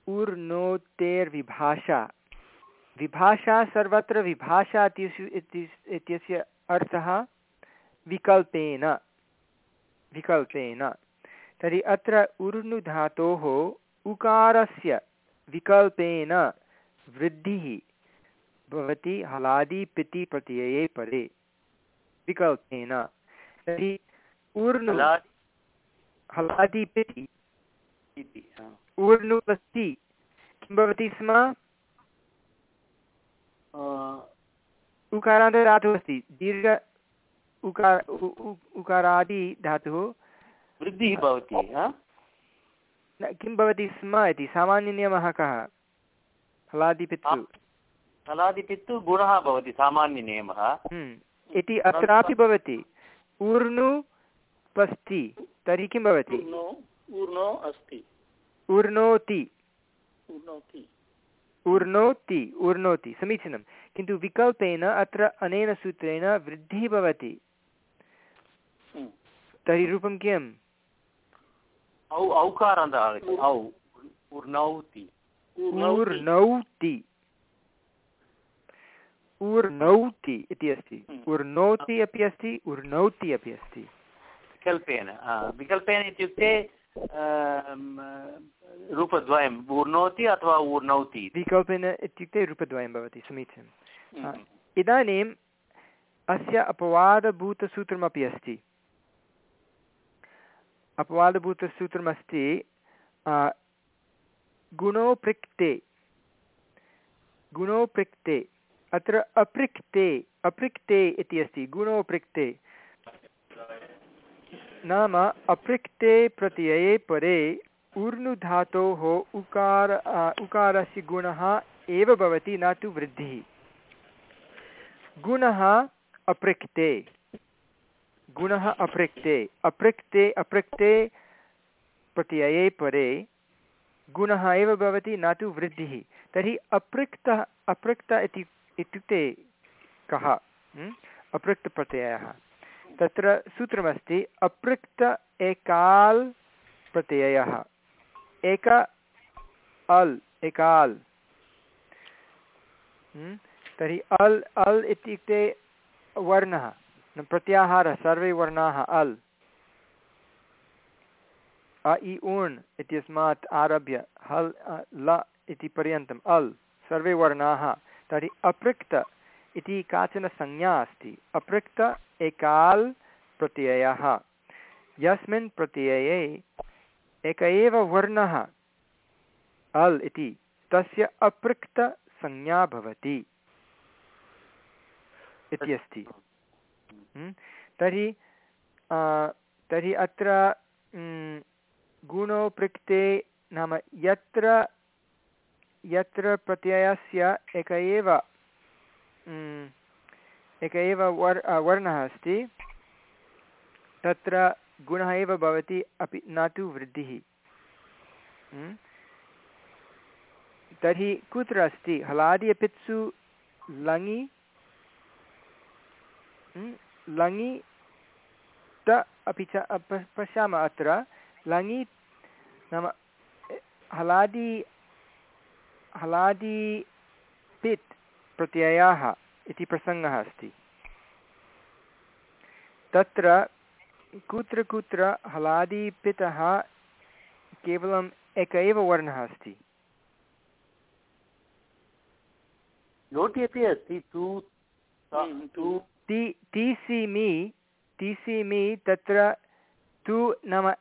उर्नोतेर्विभाषा विभाषा सर्वत्र विभाषा इत्यस्य अर्थः विकल्पेन। विकल्पेन। तर्हि अत्र उर्नुधातोः उकारस्य विकल्पेन वृद्धिः भवति, हलादि, पिति, प्रत्यये परे विकल्पेन। तर्हि ऊर्नु हलादि पिति ऊर्नु अस्ति किं भवति स्म? उकारान्तधातुः अस्ति। दीर्घ उकार उकारादि धातुः। वृद्धिः भवति किं भवति स्म इति? सामान्यनियमः कः? हलादिपित्तु। हलादिपित्तु गुणः भवति सामान्यनियमः। हम्म, इति अत्रापि भवति। ऊर्नु पस्ति तर्हि किं भवति? ऊर्णोति ऊर्णोति ऊर्णोति समीचीनं किन्तु विकल्पेन अत्र अनेन सूत्रेण वृद्धिः भवति। हम्म। तर्हि रूपं किम् ऊर्णौति ऊर्णौति इति अस्ति। हम्म। ऊर्णोति अपि अस्ति ऊर्णौति अपि अस्ति। विकल्पेन विकल्पेन इत्युक्ते रूपद्वयम् अथवा ऊर्णौति विकल्पेन इत्युक्ते रूपद्वयं भवति समीचीनम्। हम्म। इदानीम् अस्य अपवादभूतसूत्रमपि अस्ति। अपवादभूतसूत्रमस्ति गुणोपृक्ते। गुणोपृक्ते। अत्र अपृक्ते अपृक्ते इति अस्ति गुणोपृक्ते नाम अपृक्ते प्रत्यये परे ऊर्नुधातोः उकार उकारस्य गुणः एव भवति, न तु वृद्धिः। गुणः अपृक्ते गुणः अपृक्ते अपृक्ते अपृक्ते प्रत्यये परे गुणः एव भवति, न तु वृद्धिः। तर्हि अपृक्तः अपृक्त इति इत्युक्ते कः? अपृक्तप्रत्ययः तत्र सूत्रमस्ति अपृक्त एकाल् प्रत्ययः। एक अल् एकाल्। हम्म? तर्हि अल् अल् इत्युक्ते वर्णः। प्रत्याहारः सर्वे वर्णाः अल्। अ इ ऊण् इत्यस्मात् आरभ्य हल् ल इति पर्यन्तम् अल्। सर्वे वर्णाः। तर्हि अपृक्त इति काचन संज्ञा अस्ति अपृक्त एकाल् प्रत्ययः यस्मिन् प्रत्यये एक एव वर्णः अल् इति, तस्य अपृक्तसंज्ञा भवति इति अस्ति हम्म? तर्हि तर्हि अत्र गुणोपृक्ते नाम यत्र यत्र प्रत्ययस्य एक एव एक एव वर् वर्णः अस्ति तत्र गुणः एव भवति, अपि न तु वृद्धिः? तर्हि कुत्र अस्ति हलादि अपित्सु लङि? लङि त अपि च पश्यामः अत्र लङि नाम हलादि हलादि पित् प्रत्ययाः इति प्रसङ्गः अस्ति। तत्र कुत्र कुत्र हलादिपितः केवलम् एक एव वर्णः अस्ति। लोटि अपि अस्ति तु तिसिमि तिसिमि तत्र तु नाम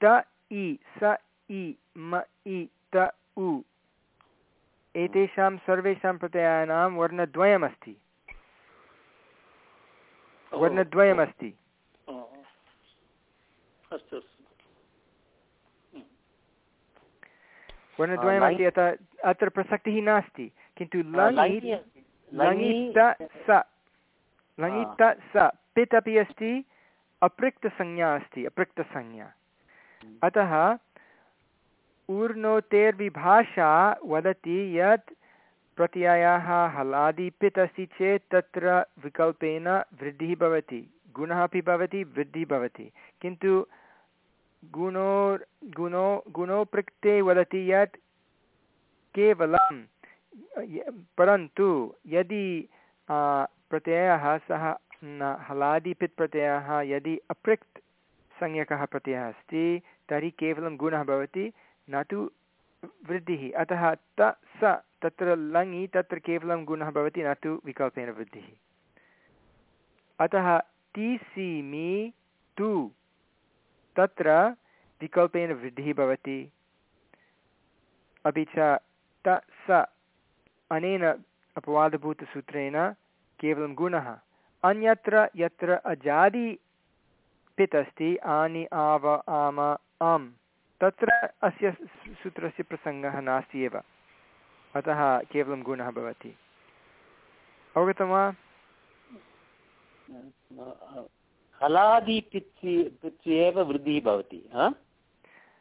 त इ स इ म इ त उ। एतेषां सर्वेषां प्रत्ययानां वर्णद्वयमस्ति। वर्णद्वयमस्ति। वर्णद्वयमस्ति अतः अत्र प्रसक्तिः नास्ति किन्तु लङि लङि स। लङि आ। त स। पित् अपि अस्ति अपृक्तसंज्ञा अस्ति अपृक्तसंज्ञा। अतः ऊर्णोतेर्विभाषा वदति यत् प्रत्ययः हलादिपित् अस्ति चेत् तत्र विकल्पेन वृद्धिः भवति, गुणः अपि भवति, वृद्धिः भवति। किन्तु गुणो गुणो, गुणोपृक्ते वदति यत् केवलं परन्तु यदि प्रत्ययः सः हलादिपित् प्रत्ययः यदि अपृक्त् संज्ञकः प्रत्ययः अस्ति, तर्हि केवलं गुणः भवति। न तु वृद्धिः। अतः त, स, तत्र लङि तत्र केवलं गुणः भवति न तु विकल्पेन वृद्धिः। अतः ति, सि, मि, तु तत्र विकल्पेन वृद्धिः भवति। अपि च त, स अनेन अपवादभूतसूत्रेण केवलं गुणः। अन्यत्र यत्र अजादि पित् अस्ति, आनि, आव, आम आम् तत्र अस्य सूत्रस्य प्रसङ्गः नास्ति एव। अतः केवलं गुणः भवति। अवगतं वा? हलादि पित्सि पित्सि एव वृद्धिः भवति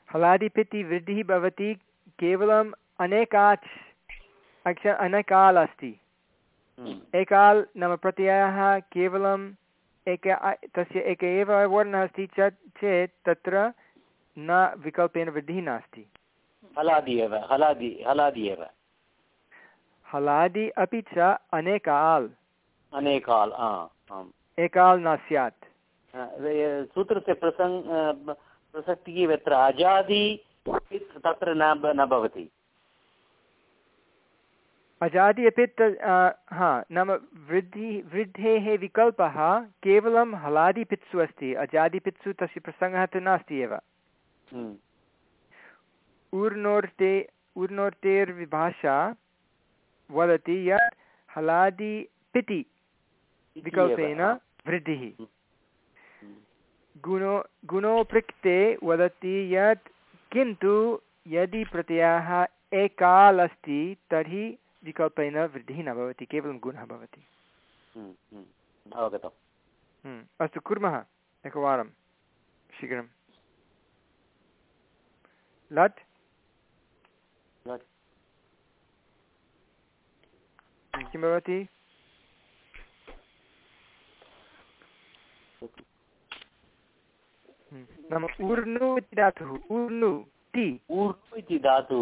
हलादिपिति वृद्धिः भवति केवलम् अनेकाच् अक्ष अनेकाल् अस्ति। हम्म। एकाल् नाम प्रत्ययः केवलम् एक तस्य एक एव वर्णः अस्ति चेत् तत्र न विकल्पेन वृद्धिः नास्ति। हलादि एव हलादि हलादि एव। हलादि अपि च अनेकाल्। अनेकाल् एकाल् न स्यात्। सूत्रस्य प्रसङ्ग प्रसक्तिः यत्र अजादि तत्र न न भवति। अजादि अपि हा नाम वृद्धिः वृद्धेः विकल्पः केवलं हलादिपित्सु अस्ति अजादिपित्सु तस्य प्रसङ्गः तु नास्ति एव। ऊर्णोर्ते ऊर्णोर्तेर्विभाषा वदति यत् हलादिपिति इति विकल्पेन वृद्धिः। गुणो गुणोपृक्ते वदति यत् किन्तु यदि प्रत्ययः एकाल् अस्ति तर्हि विकल्पेन वृद्धिः न भवति केवलं गुणः भवति। अवगतम् अस्तु कुर्मः एकवारं शीघ्रं लट्। किं भवति नाम ऊर्णु इति धातुः ऊर्णु टि ऊर्णु इति धातु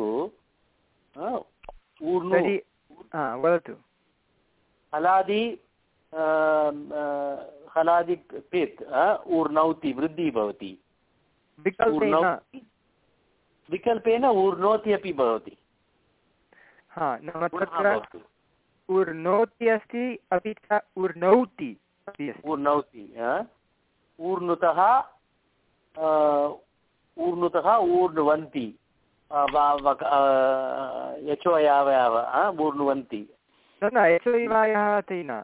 तर्हि वदतु हलादि हलादि पित् ऊर्णौति वृद्धिः भवति विकल्पेन ऊर्णौति अपि भवति। हा नाम तत्र ऊर्णोति अस्ति अपि च ऊर्णौति ऊर्णौति ऊर्णुतः ऊर्णुतः ऊर्ण्वन्ति यचो यावयाव ऊर्ण्वन्ति न न यशोयवायः न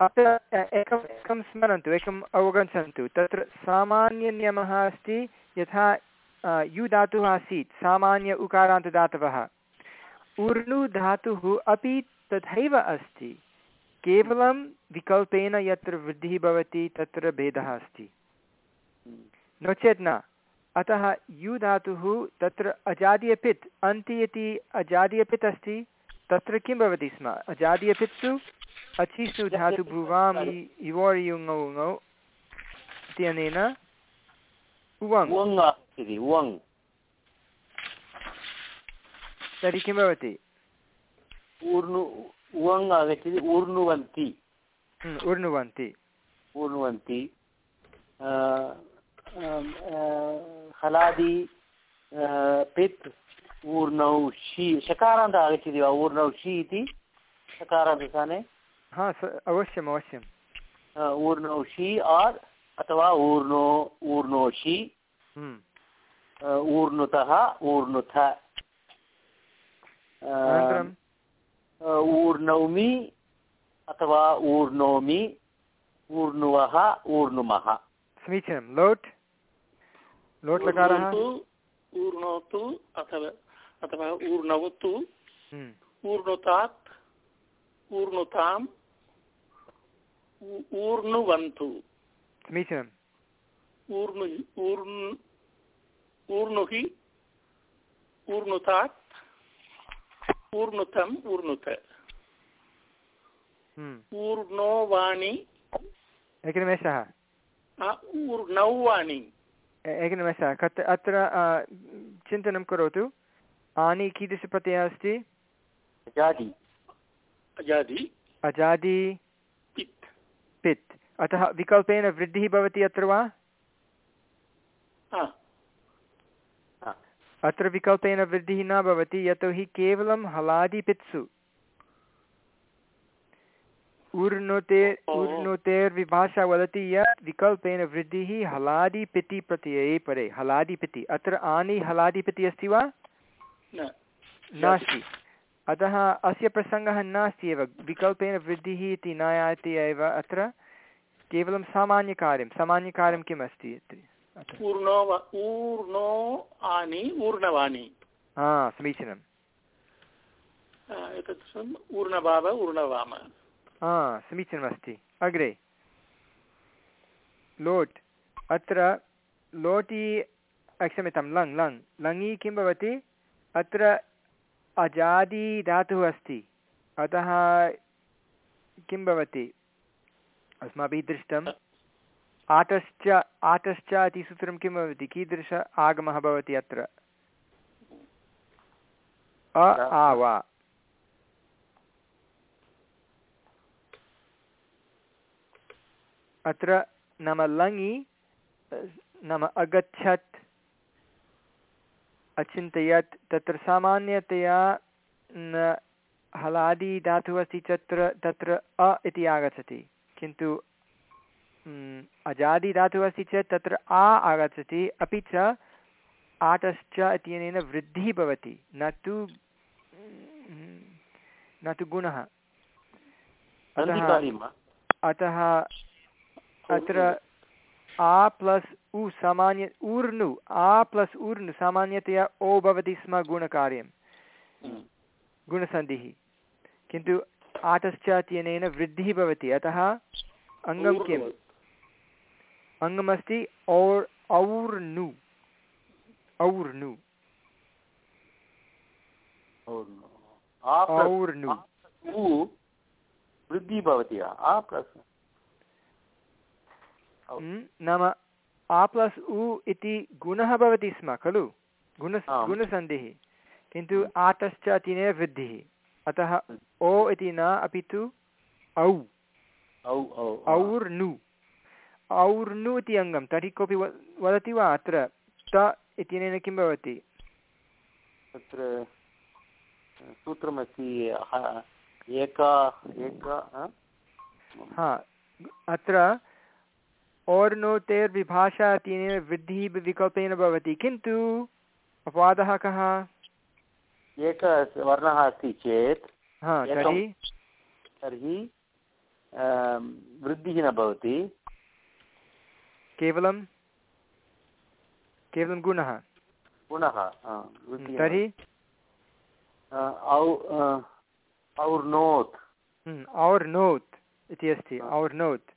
अत्र एकम्, एकं स्मरन्तु, एकम् अवगच्छन्तु। तत्र सामान्यनियमः अस्ति, यथा यु धातुः आसीत्, सामान्य उकारान्तदातवः। ऊर्णु धातुः अपि तथैव अस्ति। केवलं विकल्पेन यत्र वृद्धिः भवति, तत्र भेदः अस्ति। नो चेत् न। अतः यु धातुः तत्र अजादीयपित्, अन्ति इति अजादीयपित् अस्ति, तत्र किं भवति स्म? अजादीयपित्सु अचिसु धातु भुवाम् इवोर् युङौ ङौ इत्यनेन उवङ् उवङ् तर्हि किं भवति ऊर्णु उवङ् आगच्छति ऊर्णुवन्ति हम्, ऊर्णुवन्ति ऊर्णुवन्ति अ, अम, अ, हलादि पित् ऊर्णौ षि शकारान्त आगच्छति वा ऊर्णौ षि इति शकारान्तस्थाने हा अवश्यम् अवश्यं अ, ऊर्णौ षि आर् अथवा ऊर्णो ऊर्णोषि हम्. अ, ऊर्णुतः ऊर्णुथ अ, ऊर्णौमि अथवा ऊर्णोमि ऊर्णुवः ऊर्णुमः समीचीनं लोट्? लोट् लकारः ऊर्णोतु ऊर्णोतु अथवा अथवा ऊर्णवतु ऊर्णुतात् ऊर्णुताम् ऊर्णुवन्तु समीचीनम् ऊर्णु ऊर्न् ऊर्णुहि ऊर्णुतात् ऊर्णुतम् ऊर्णुत हम्म। ऊर्णो वाणि। एकनिमेषः। आ, ऊर्णौ वाणि। एकनिमेषः। कत् अत्र चिन्तनं करोतु। आनि कीदृशप्रत्ययः अस्ति? अजादि। अजादि। पित् पित् अतः विकल्पेन वृद्धिः भवति अत्र वा? अत्र विकल्पेन वृद्धिः न भवति यतोहि केवलं हलादिपित्सु। ऊर्णोते। ऊर्णोतेर्विभाषा वदति यत् विकल्पेन वृद्धिः हलादिपिति प्रत्यये परे। हलादिपिति। अत्र आनि हलादिपिति अस्ति वा? नास्ति। अतः अस्य प्रसङ्गः नास्ति एव। विकल्पेन वृद्धिः इति न आयाति एव अत्र। केवलं सामान्यकार्यं। सामान्यकार्यं किम् अस्ति इति? अत्र। ऊर्णो वा ऊर्णो आनि ऊर्णवाणि हा समीचीनं आ, एतत् सर्वम् ऊर्णभाव ऊर्णवाम। हा समीचीनमस्ति। अग्रे। लोट्। अत्र लोटि क्षम्यतां लङ् लङ्। लङि किं भवति? अत्र अजादि धातुः अस्ति। अतः किं भवति? अस्माभिः दृष्टम् आटश्च आटश्च इति सूत्रं किं भवति? कीदृश आगमः भवति अत्र? अ आ वा। अत्र नाम लङि नाम अगच्छत् अचिन्तयत् तत्र सामान्यतया हलादि धातुः अस्ति तत्र तत्र अ इति आगच्छति। किन्तु म्, अजादि धातुः अस्ति चेत् तत्र आ आगच्छति। अपि च आटश्च इत्यनेन वृद्धिः भवति। न तु न तु गुणः। अतः अतः अत्र आ प्लस् उ सामान्य ऊर्नु आ प्लस् ऊर्नु सामान्यतया ओ भवति स्म गुणकार्यं गुणसन्धिः किन्तु आटश्च इत्यनेन वृद्धिः भवति अतः अङ्गं किम् अङ्गमस्ति और् और्नु और्नु और्नु वृद्धिः भवति वा? आ प्लस् नाम आ प्लस् उ इति गुणः भवति स्म खलु गुण गुणसन्धिः किन्तु आतश्च अतिनेव वृद्धिः अतः ओ इति न अपि तु औ। और्नु और्नु इति अङ्गं तर्हि कोऽपि वदति वा अत्र त इत्यनेन किं भवति तत्र सूत्रमस्ति एका एका हा अत्र और्नोतेर्विभाषा इत्यनेन वृद्धिः विकल्पेन भवति। किन्तु अपवादः कः? एक वर्णः अस्ति चेत् हा तर्हि? तर्हि वृद्धिः न भवति। केवलं? केवलं गुणः? गुणः न तर्हि? और्नोत्। हम्म, और् नोत् इति अस्ति और् नोत्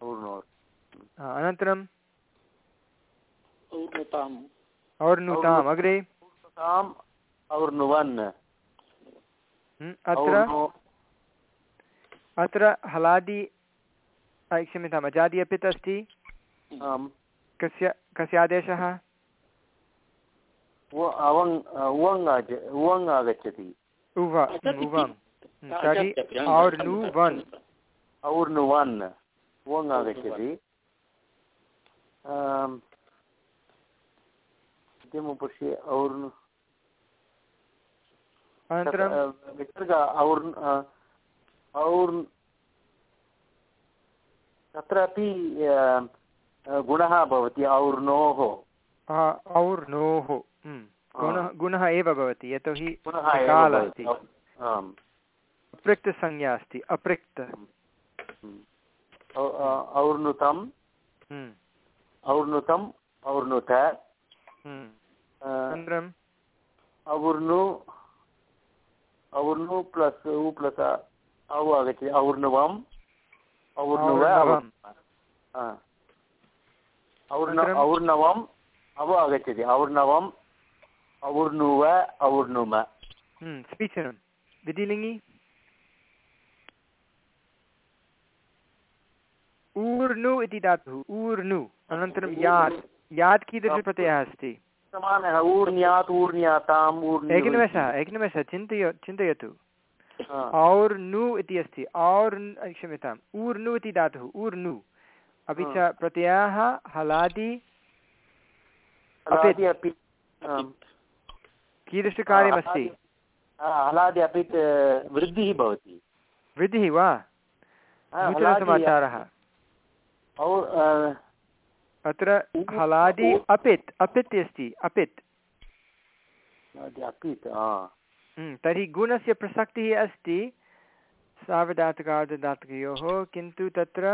और्नोत्। हा, अनन्तरं? ऊर्णताम् और् नुताम् अग्रे? और्नुवन्। हम्म, अत्र? अत्र हलादि क्षम्यताम् अजादि अपि अस्ति कस्य कस्य आदेशः? आगच्छति। हम्म, तर्हि और् नु वन् और्नुवन् आगच्छति। मध्यमपुरुषे अनन्तरं विसर्ग और् और् तत्रापि गुणः भवति और्णोः और् नोः हम्म, गुणः गुणः एव भवति यतोहि काल अस्ति। अपृक्तसंज्ञा अस्ति अपृक्त औ- अ- और्नुतम् हम्म, और्नुतम् और्नुत हम्म। अ, अनन्तरं और्नु और्नु प्लस् उ प्लस् औ आगच्छति और्णवम् और्णुव और्णवम्। हा। और्ण अनन्तरं? और्णवम् अव आगच्छति और्णवम् और्णुव और्णुम हम्म, समीचीनं विधिलिङ्गि ऊर्नु इति धातुः ऊर्नु अनन्तरं यात्। यात् कीदृशप्रत्ययः अस्ति? समानः ऊर्ण्यात् ऊर्ण्याताम् एकनिमेषः एकनिमेषः चिन्तय चिन्तयतु। हा। और् नु इति अस्ति। और् क्षम्यताम्। ऊर्नु इति धातुः ऊर्नु। अपि च प्रत्ययः हलादि। कीदृशकार्यमस्ति हलादि अपि वृद्धिः भवति। वृद्धिः वा? नूतनसमाचारः। अत्र हलादि अपित् अपित् अस्ति अपित्। हम्म, तर्हि गुणस्य प्रसक्तिः अस्ति सार्वधातुकार्धधातुकयोः किन्तु तत्र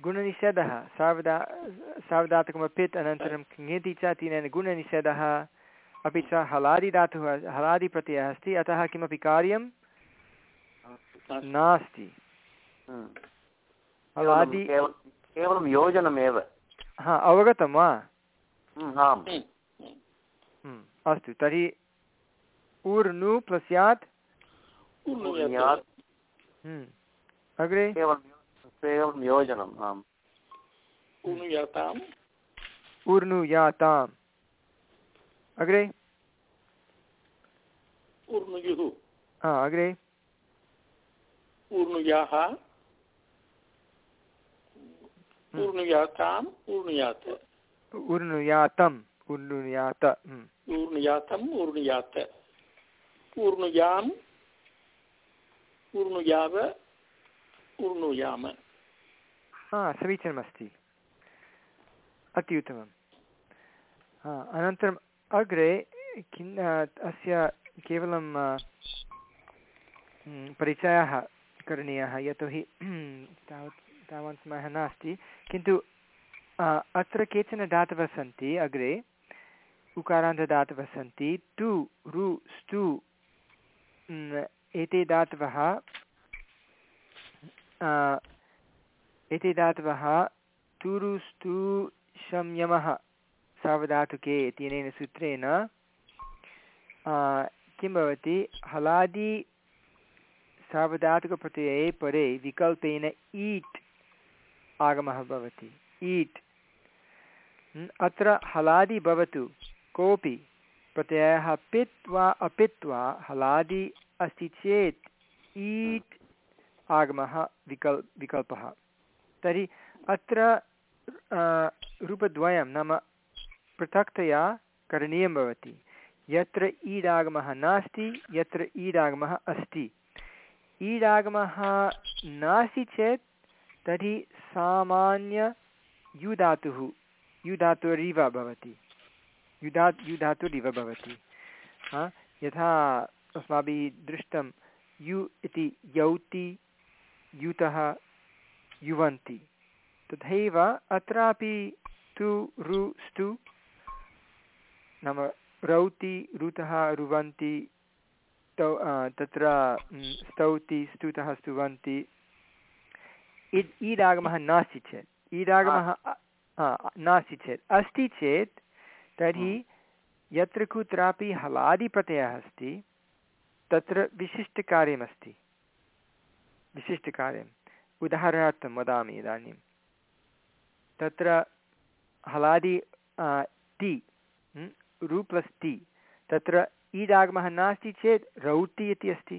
गुणनिषेधः सार्वधा सार्वधातुकमपित् अनन्तरं ङेति च तेन गुणनिषेधः अपि च हलादिधातुः हलादिप्रत्ययः अस्ति अतः किमपि कार्यं नास्ति। हलादि केवलं योजनमेव। हा अवगतं वा? हम्म, आम्। हम्म, अस्तु तर्हि ऊर्नु प्लस् यात्। ऊर्ण्यात् हम्म, अग्रे? केवलं योजनम् आम्। ऊनुयाताम् ऊर्नु याताम्। अग्रे? अग्रे? ऊर्णुयाः ऊर्णुयाताम् ऊर्णुयात् ऊर्नुयातम् ऊर्नुयात हम्म, ऊर्णुयातम् ऊर्णुयात् ऊर्णुयाम् ऊर्णुयाव ऊर्णुयाम हा समीचीनमस्ति। अति उत्तमं हा अनन्तरम् अग्रे किं अस्य केवलं हम्म, परिचयः करणीयः यतोहि तावत् तावत् समयः नास्ति किन्तु अत्र केचन धातवः सन्ति अग्रे उकारान्तदातवः सन्ति टु रु स्तु एते धातवः अ, एते धातवः तुरुस्तु संयमः सावधातुके इत्यनेन सूत्रेण किं भवति हलादि सावधातुकप्रत्यये परे विकल्पेन ईट् आगमः भवति। ईट् अत्र हलादि भवतु। कोऽपि प्रत्ययः पित् वा अपित् वा हलादि अस्ति चेत् ईट् आगमः विकल्, विकल्पः। तर्हि अत्र रूपद्वयं नाम पृथक्तया करणीयं भवति। यत्र ईडागमः नास्ति, यत्र ईडागमः अस्ति। ईडागमः नास्ति चेत् तर्हि सामान्य युधातुः, युधातुरिव भवति। युधा, युधातुरिव भवति। यथा अस्माभिः दृष्टं यु इति यौति, युतः युवन्ति। तथैव अत्रापि तु रु, स्तु नाम रौति ऋतः रुवन्ति, तौ तत्र स्तौति, स्तुतः स्तुवन्ति। इद् ईडागमः नास्ति चेत्। ईडागमः नास्ति चेत्। अस्ति चेत् तर्हि यत्र कुत्रापि हलादिप्रत्ययः अस्ति तत्र विशिष्टकार्यमस्ति। विशिष्टकार्यम्। उदाहरणार्थं वदामि इदानीं। तत्र हलादि अ, ति म्, रु प्लस् ति तत्र ईडागमः नास्ति चेत् रौति इति अस्ति।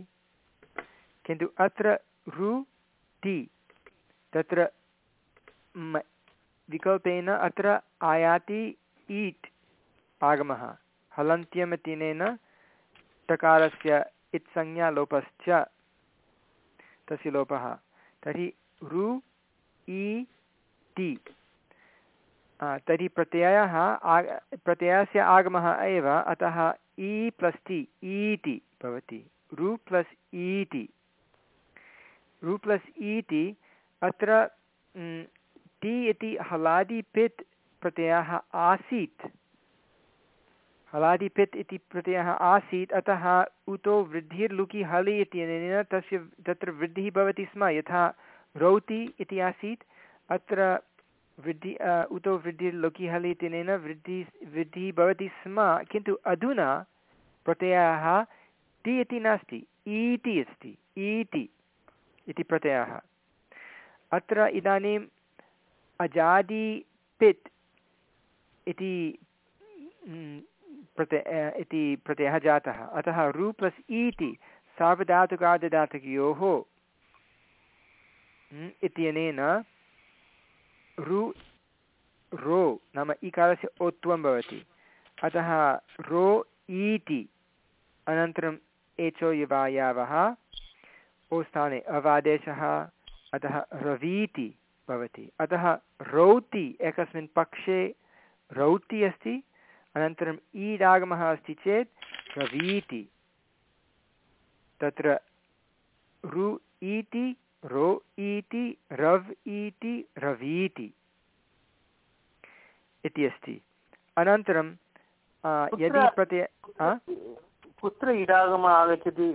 किन्तु अत्र रु ति तत्र विकल्पेन अत्र आयाति ईट् आगमः। हलन्त्यमतिनेन टकारस्य इत्संज्ञालोपश्च तस्य लोपः। तर्हि रु इ आ, तर्हि प्रत्ययः आग प्रत्ययस्य आगमः एव अतः इ प्लस् ति ईति भवति। रु प्लस् ईति। रु प्लस् ईति अत्र ति इति हलादि पित् प्रत्ययः आसीत्। हलादि पित् इति प्रत्ययः आसीत्, अतः उतो वृद्धिर्लुकि हलि इत्यनेन तस्य तत्र वृद्धिः भवति स्म, यथा रौति इति आसीत्। अत्र वृद्धि उतो वृद्धिर्लोकिहलि इत्यनेन वृद्धि, वृद्धिः भवति स्म, किन्तु अधुना प्रत्ययः टि इति नास्ति ईति अस्ति ईति इति प्रत्ययः। अत्र इदानीम् अजादिपित् इति प्रत्यय इति प्रत्ययः जातः। अतः रु प्लस् इति सार्वधातुकार्धधातुकयोः इत्यनेन रु, रो नाम इकारस्य ओत्वं भवति। अतः रो ईति अनन्तरम् एचो युवायावः, ओ स्थाने अवादेशः अतः रवीति भवति। अतः रौति एकस्मिन् पक्षे रौति अस्ति अनन्तरम् ईडागमः अस्ति चेत् रवीति। तत्र रु इति रो इति रव् इति रवीति इति अस्ति। अनन्तरं यदि प्रत्यय कुत्र इडागमः आगच्छति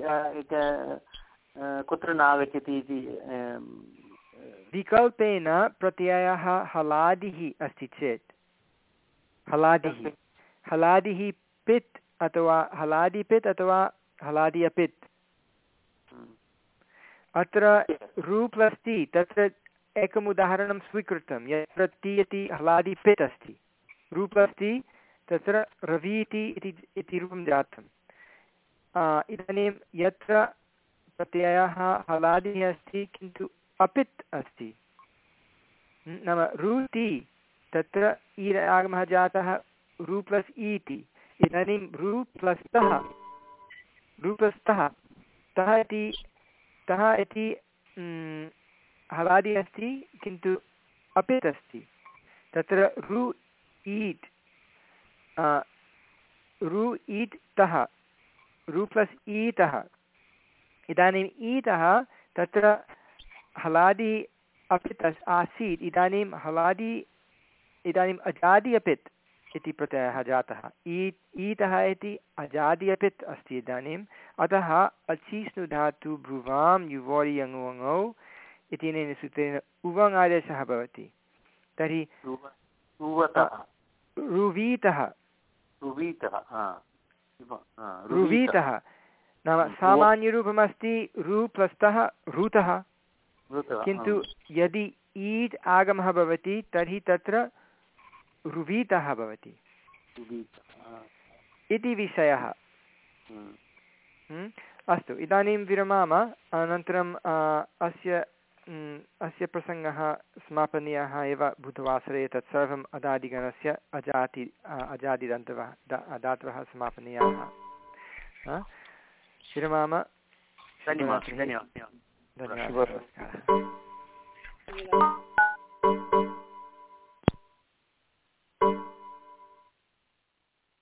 कुत्र न आगच्छति इति विकल्पेन प्रत्ययः हलादिः अस्ति चेत्। हलादिः। हलादिः पित् अथवा हलादिपित् अथवा हलादि अपित्। अत्र रूप् अस्ति तत्र एकम् उदाहरणं स्वीकृतं यत्र ति इति हलादि पित् अस्ति। रूप् अस्ति तत्र रवीति इति इति रूपं जातम् इदानीं यत्र प्रत्ययः हलादिः अस्ति, किन्तु अपित् अस्ति। नाम रुति, तत्र ईर् आगमः जातः रु प्लस् इति इदानीं रु प्लस् तः। रु प्लस् तः। तः इति तः इति हलादि अस्ति, किन्तु अपित् अस्ति। तत्र रु ईट् रु ईट् तः। रु प्लस् ईतः। इदानीम् ईतः तत्र हलादि अपित् आसीत्। इदानीं हलादि इदानीम् अजादि अपित् इति प्रत्ययः जातः। ई ईतः इति अजादि अपित् अस्ति इदानीम् अतः अचिष्णु धातु भ्रुवां युवोरि यङुवङौ इत्यनेन सूत्रेण उवङ् आदेशः भवति। तर्हि रुवीतः। रुवीतः। नाम सामान्यरूपमस्ति रु प्लस्तः ऋतः। किन्तु यदि ईट् आगमः भवति तर्हि तत्र रुवीतः भवति। इति विषयः। अस्तु इदानीं विरमाम अनन्तरम् अस्य अस्य प्रसङ्गः समापनीयः एव बुधवासरे तत्सर्वम् अदादिगणस्य अजाति अजादिदन्तवः दातवः समापनीयाः। विरमाम धन्यवादः धन्यवादः। धन्यवादः।